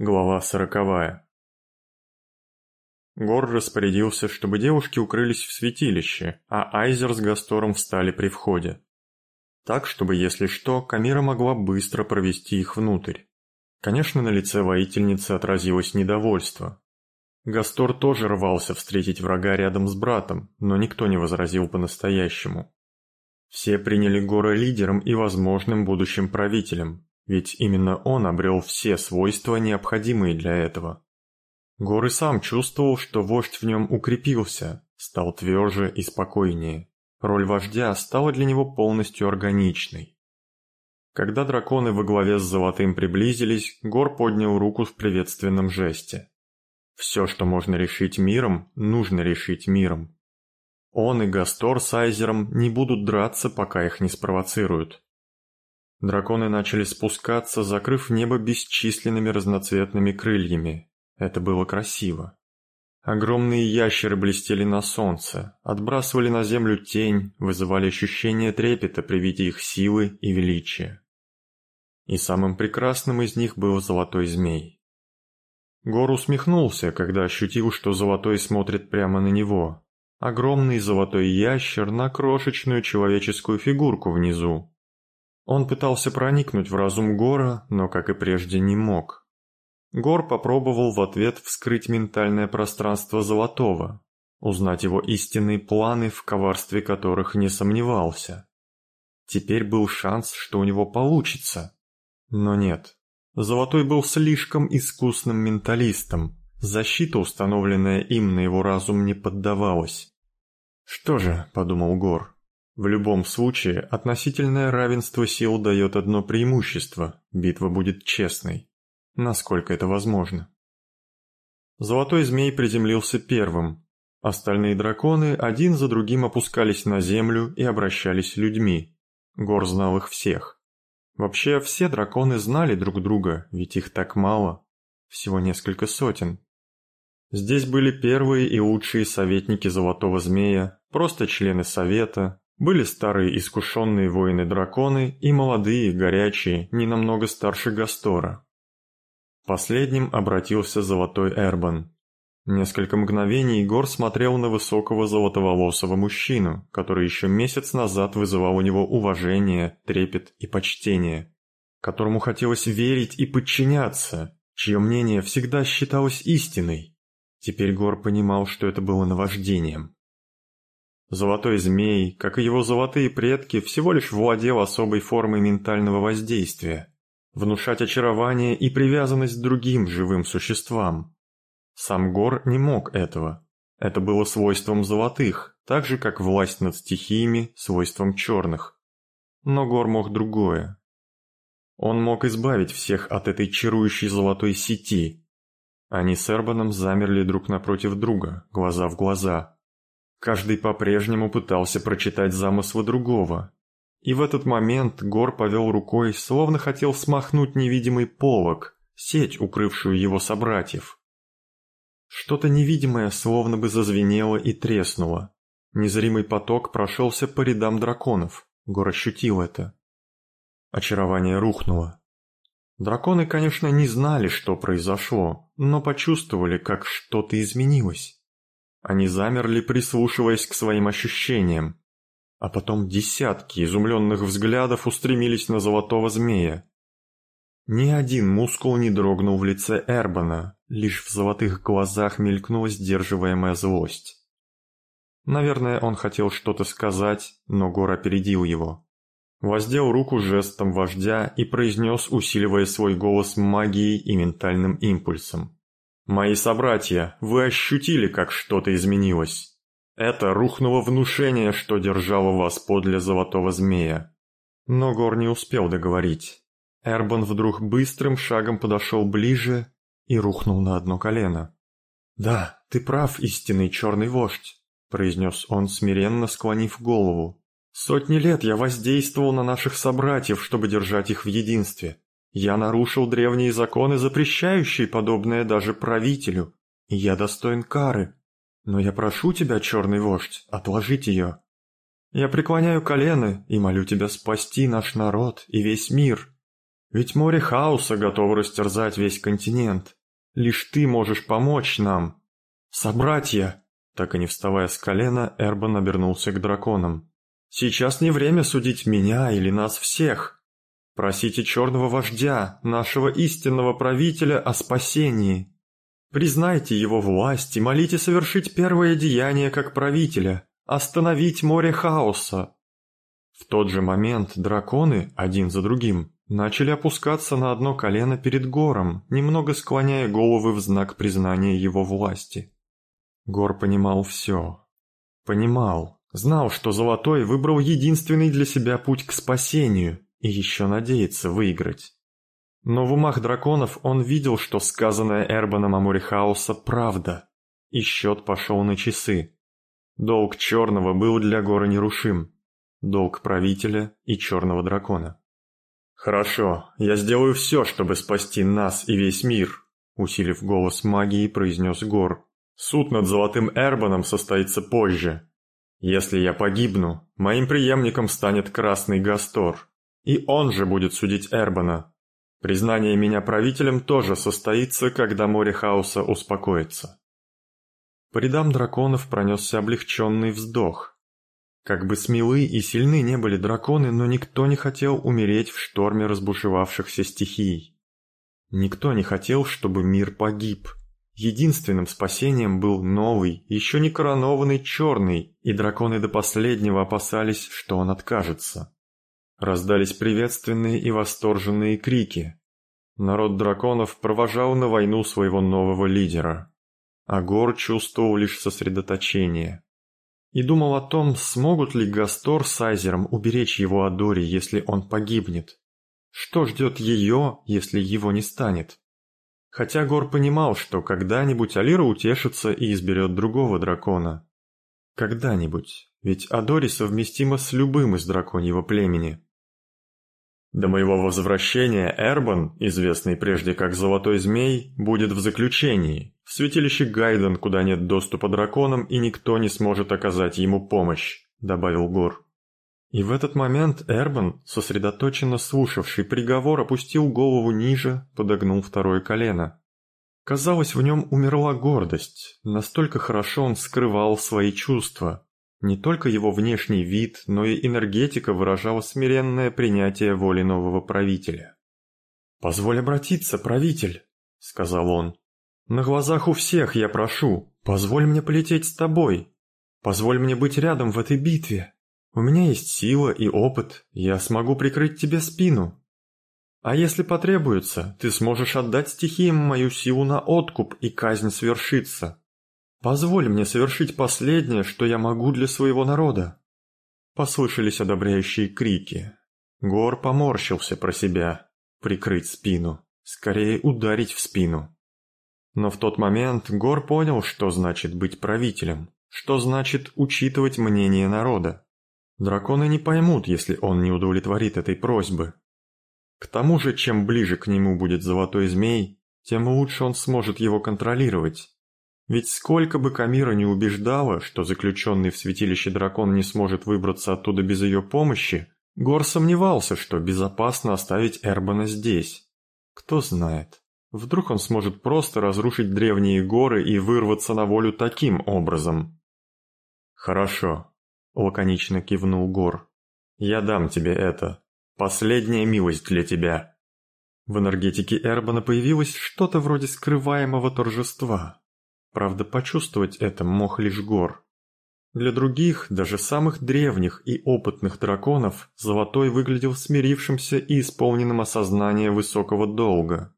Глава сороковая. Гор распорядился, чтобы девушки укрылись в святилище, а Айзер с Гастором встали при входе. Так, чтобы, если что, Камира могла быстро провести их внутрь. Конечно, на лице воительницы отразилось недовольство. Гастор тоже рвался встретить врага рядом с братом, но никто не возразил по-настоящему. Все приняли Гора лидером и возможным будущим правителем, ведь именно он обрел все свойства, необходимые для этого. Гор и сам чувствовал, что вождь в нем укрепился, стал тверже и спокойнее. Роль вождя стала для него полностью органичной. Когда драконы во главе с Золотым приблизились, Гор поднял руку в приветственном жесте. Все, что можно решить миром, нужно решить миром. Он и Гастор с Айзером не будут драться, пока их не спровоцируют. Драконы начали спускаться, закрыв небо бесчисленными разноцветными крыльями. Это было красиво. Огромные ящеры блестели на солнце, отбрасывали на землю тень, вызывали ощущение трепета при виде их силы и величия. И самым прекрасным из них был золотой змей. Гор усмехнулся, когда ощутил, что золотой смотрит прямо на него. Огромный золотой ящер на крошечную человеческую фигурку внизу, он пытался проникнуть в разум Гора, но, как и прежде, не мог. Гор попробовал в ответ вскрыть ментальное пространство Золотого, узнать его истинные планы, в коварстве которых не сомневался. Теперь был шанс, что у него получится. Но нет. Золотой был слишком искусным менталистом. Защита, установленная им на его разум, не поддавалась. «Что же», — подумал Гор, в любом случае, относительное равенство сил дает одно преимущество – битва будет честной. Насколько это возможно. Золотой змей приземлился первым. Остальные драконы один за другим опускались на землю и обращались людьми. Гор знал их всех. Вообще, все драконы знали друг друга, ведь их так мало. Всего несколько сотен. Здесь были первые и лучшие советники Золотого Змея, просто члены Совета, были старые искушенные воины-драконы и молодые, горячие, не намного старше Гастора. Последним обратился Золотой Эрбан. Несколько мгновений Егор смотрел на высокого золотоволосого мужчину, который еще месяц назад вызывал у него уважение, трепет и почтение, которому хотелось верить и подчиняться, чье мнение всегда считалось истиной. Теперь Гор понимал, что это было наваждением. Золотой змей, как и его золотые предки, всего лишь владел особой формой ментального воздействия – внушать очарование и привязанность другим живым существам. Сам Гор не мог этого. Это было свойством золотых, так же как власть над стихиями – свойством черных. Но Гор мог другое. Он мог избавить всех от этой чарующей золотой сети. Они с Эрбаном замерли друг напротив друга, глаза в глаза – Каждый по-прежнему пытался прочитать замыслы другого. И в этот момент Гор повел рукой, словно хотел смахнуть невидимый полог, сеть, укрывшую его собратьев. Что-то невидимое словно бы зазвенело и треснуло. Незримый поток прошелся по рядам драконов. Гор ощутил это. Очарование рухнуло. Драконы, конечно, не знали, что произошло, но почувствовали, как что-то изменилось. Они замерли, прислушиваясь к своим ощущениям. А потом десятки изумленных взглядов устремились на золотого змея. Ни один мускул не дрогнул в лице Эрбана, лишь в золотых глазах мелькнула сдерживаемая злость. Наверное, он хотел что-то сказать, но Гор опередил его. Воздел руку жестом вождя и произнес, усиливая свой голос магией и ментальным импульсом. Мои собратья, вы ощутили, как что-то изменилось. Это рухнуло внушение, что держало вас подле золотого змея. Но Гор не успел договорить. Эрбан вдруг быстрым шагом подошел ближе и рухнул на одно колено. «Да, ты прав, истинный черный вождь», — произнес он, смиренно склонив голову. «Сотни лет я воздействовал на наших собратьев, чтобы держать их в единстве. Я нарушил древние законы, запрещающие подобное даже правителю, и я достоин кары. Но я прошу тебя, черный вождь, отложить ее. Я преклоняю колено и молю тебя спасти наш народ и весь мир. Ведь море хаоса готово растерзать весь континент. Лишь ты можешь помочь нам. Собратья!» Так и не вставая с колена, Эрбан обернулся к драконам. «Сейчас не время судить меня или нас всех. Просите черного вождя, нашего истинного правителя, о спасении. Признайте его власть и молите совершить первое деяние как правителя, остановить море хаоса». В тот же момент драконы, один за другим, начали опускаться на одно колено перед Гором, немного склоняя головы в знак признания его власти. Гор понимал все. Понимал, знал, что Золотой выбрал единственный для себя путь к спасению и еще надеется выиграть. Но в умах драконов он видел, что сказанное Эрбаном о море хаоса правда, и счет пошел на часы. Долг Черного был для Гора нерушим. Долг правителя и Черного дракона. «Хорошо, я сделаю все, чтобы спасти нас и весь мир», усилив голос магии, произнес Гор. Суд над Золотым Эрбаном состоится позже. Если я погибну, моим преемником станет Красный Гастор, и он же будет судить Эрбана. Признание меня правителем тоже состоится, когда море хаоса успокоится. По рядам драконов пронесся облегченный вздох. Как бы смелы и сильны не были драконы, но никто не хотел умереть в шторме разбушевавшихся стихий. Никто не хотел, чтобы мир погиб. Единственным спасением был новый, еще не коронованный черный, и драконы до последнего опасались, что он откажется. Раздались приветственные и восторженные крики. Народ драконов провожал на войну своего нового лидера. А Гор чувствовал лишь сосредоточение. И думал о том, смогут ли Гастор с Айзером уберечь его от Дори, если он погибнет. Что ждет ее, если его не станет? Хотя Гор понимал, что когда-нибудь Алира утешится и изберет другого дракона. Когда-нибудь, ведь Адори совместима с любым из драконьего племени. До моего возвращения Эрбан, известный прежде как Золотой Змей, будет в заключении, в святилище Гайден, куда нет доступа драконам и никто не сможет оказать ему помощь, добавил Гор. И в этот момент Эрбан, сосредоточенно слушавший приговор, опустил голову ниже, подогнул второе колено. Казалось, в нем умерла гордость, настолько хорошо он скрывал свои чувства. Не только его внешний вид, но и энергетика выражала смиренное принятие воли нового правителя. «Позволь обратиться, правитель», — сказал он. «На глазах у всех я прошу, позволь мне полететь с тобой. Позволь мне быть рядом в этой битве». У меня есть сила и опыт, я смогу прикрыть тебе спину. А если потребуется, ты сможешь отдать стихиям мою силу на откуп, и казнь свершится. Позволь мне совершить последнее, что я могу для своего народа». Послышались одобряющие крики. Гор поморщился про себя. Прикрыть спину. Скорее ударить в спину. Но в тот момент Гор понял, что значит быть правителем, что значит учитывать мнение народа. Драконы не поймут, если он не удовлетворит этой просьбы. К тому же, чем ближе к нему будет золотой змей, тем лучше он сможет его контролировать. Ведь сколько бы Камира не убеждала, что заключенный в святилище дракон не сможет выбраться оттуда без ее помощи, Гор сомневался, что безопасно оставить Эрбана здесь. Кто знает, вдруг он сможет просто разрушить древние горы и вырваться на волю таким образом. Хорошо, лаконично кивнул Гор. «Я дам тебе это. Последняя милость для тебя». В энергетике Эрбана появилось что-то вроде скрываемого торжества. Правда, почувствовать это мог лишь Гор. Для других, даже самых древних и опытных драконов, Золотой выглядел смирившимся и исполненным осознания высокого долга.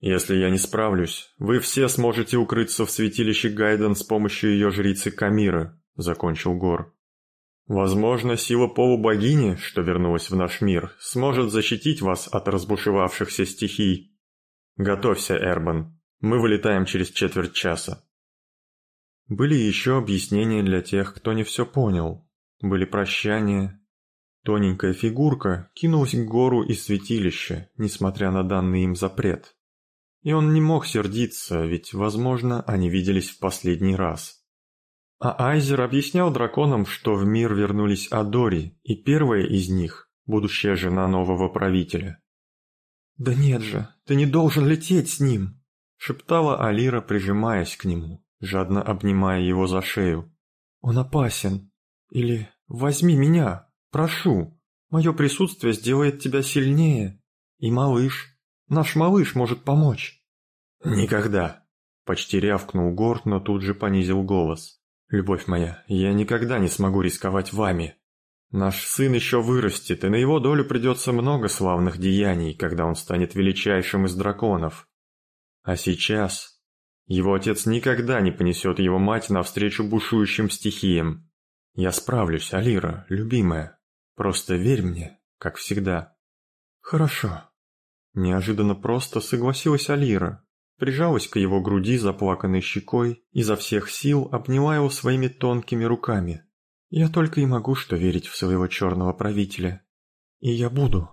«Если я не справлюсь, вы все сможете укрыться в святилище Гайден с помощью ее жрицы Камиры», — закончил Гор. Возможно, сила полубогини, что вернулась в наш мир, сможет защитить вас от разбушевавшихся стихий. Готовься, Эрбан. Мы вылетаем через четверть часа. Были еще объяснения для тех, кто не все понял. Были прощания. Тоненькая фигурка кинулась к гору из святилища, несмотря на данный им запрет. И он не мог сердиться, ведь, возможно, они виделись в последний раз. А Айзер объяснял драконам, что в мир вернулись Адори, и первая из них – будущая жена нового правителя. «Да нет же, ты не должен лететь с ним!» Шептала Алира, прижимаясь к нему, жадно обнимая его за шею. «Он опасен. Или возьми меня, прошу. Мое присутствие сделает тебя сильнее. И малыш, наш малыш может помочь». «Никогда!» – почти рявкнул Горд, но тут же понизил голос. «Любовь моя, я никогда не смогу рисковать вами. Наш сын еще вырастет, и на его долю придется много славных деяний, когда он станет величайшим из драконов. А сейчас его отец никогда не понесет его мать навстречу бушующим стихиям. Я справлюсь, Алира, любимая. Просто верь мне, как всегда. Хорошо. Неожиданно просто согласилась Алира, прижалась к его груди заплаканной щекой, и изо всех сил обняла его своими тонкими руками. «Я только и могу что верить в своего черного правителя. И я буду.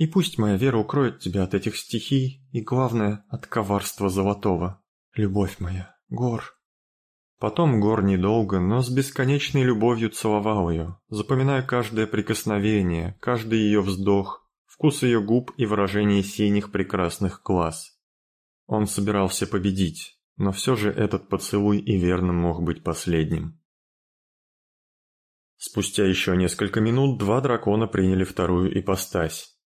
И пусть моя вера укроет тебя от этих стихий и, главное, от коварства золотого. Любовь моя, Гор». Потом Гор недолго, но с бесконечной любовью целовал ее, запоминая каждое прикосновение, каждый ее вздох, вкус ее губ и выражение синих прекрасных глаз. Он собирался победить, но все же этот поцелуй и верно мог быть последним. Спустя еще несколько минут два дракона приняли вторую ипостась.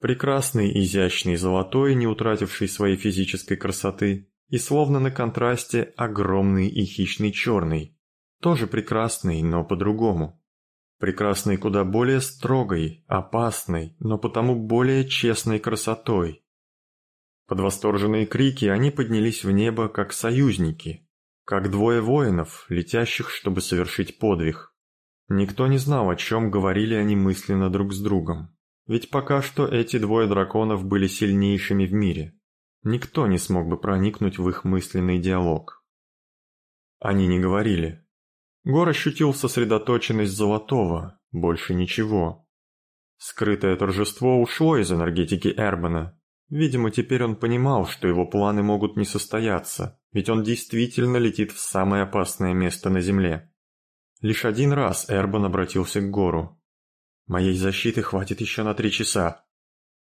Прекрасный, изящный, золотой, не утративший своей физической красоты, и словно на контрасте огромный и хищный черный, тоже прекрасный, но по-другому. Прекрасный куда более строгой, опасной, но потому более честной красотой, под восторженные крики они поднялись в небо как союзники, как двое воинов, летящих, чтобы совершить подвиг. Никто не знал, о чем говорили они мысленно друг с другом. Ведь пока что эти двое драконов были сильнейшими в мире. Никто не смог бы проникнуть в их мысленный диалог. Они не говорили. Гор ощутил сосредоточенность Золотого, больше ничего. Скрытое торжество ушло из энергетики Эрбана, Видимо, теперь он понимал, что его планы могут не состояться, ведь он действительно летит в самое опасное место на Земле. Лишь один раз Эрбан обратился к Гору. «Моей защиты хватит еще на три часа».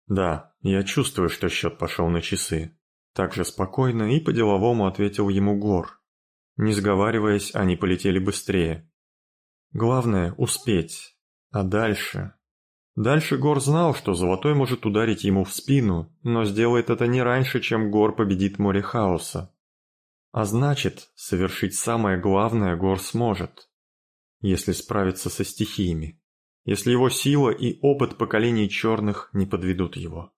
«Да, я чувствую, что счет пошел на часы». Так же спокойно и по-деловому ответил ему Гор. Не сговариваясь, они полетели быстрее. Главное – успеть. А дальше... Дальше Гор знал, что Золотой может ударить ему в спину, но сделает это не раньше, чем Гор победит море хаоса. А значит, совершить самое главное Гор сможет, если справиться со стихиями, если его сила и опыт поколений черных не подведут его.